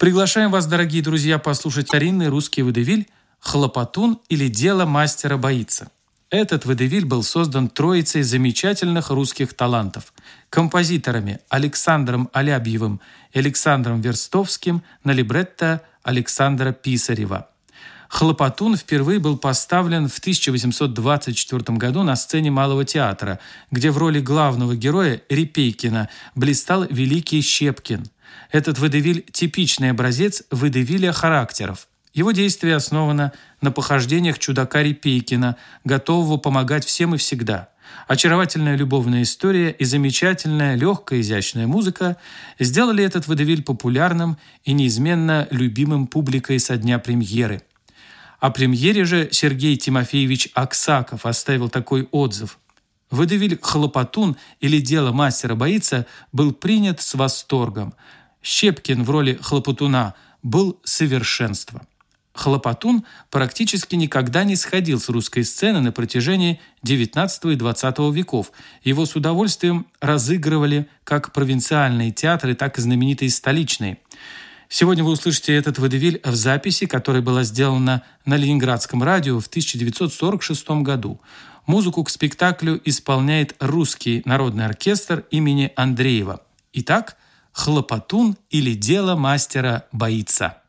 Приглашаем вас, дорогие друзья, послушать старинный русский водевиль «Хлопотун или дело мастера боится». Этот водевиль был создан троицей замечательных русских талантов – композиторами Александром Алябьевым и Александром Верстовским на либретто Александра Писарева. «Хлопотун» впервые был поставлен в 1824 году на сцене Малого театра, где в роли главного героя Репейкина блистал великий Щепкин. Этот водевиль – типичный образец водевиля характеров. Его действие основано на похождениях чудака Репейкина, готового помогать всем и всегда. Очаровательная любовная история и замечательная, легкая, изящная музыка сделали этот водевиль популярным и неизменно любимым публикой со дня премьеры. О премьере же Сергей Тимофеевич Аксаков оставил такой отзыв. Водевиль «Хлопотун» или «Дело мастера боится» был принят с восторгом. Щепкин в роли хлопотуна был совершенство. Хлопотун практически никогда не сходил с русской сцены на протяжении XIX и XX веков. Его с удовольствием разыгрывали как провинциальные театры, так и знаменитые столичные. Сегодня вы услышите этот водевиль в записи, которая была сделана на Ленинградском радио в 1946 году. Музыку к спектаклю исполняет русский народный оркестр имени Андреева. Итак, «Хлопотун» или «Дело мастера боится».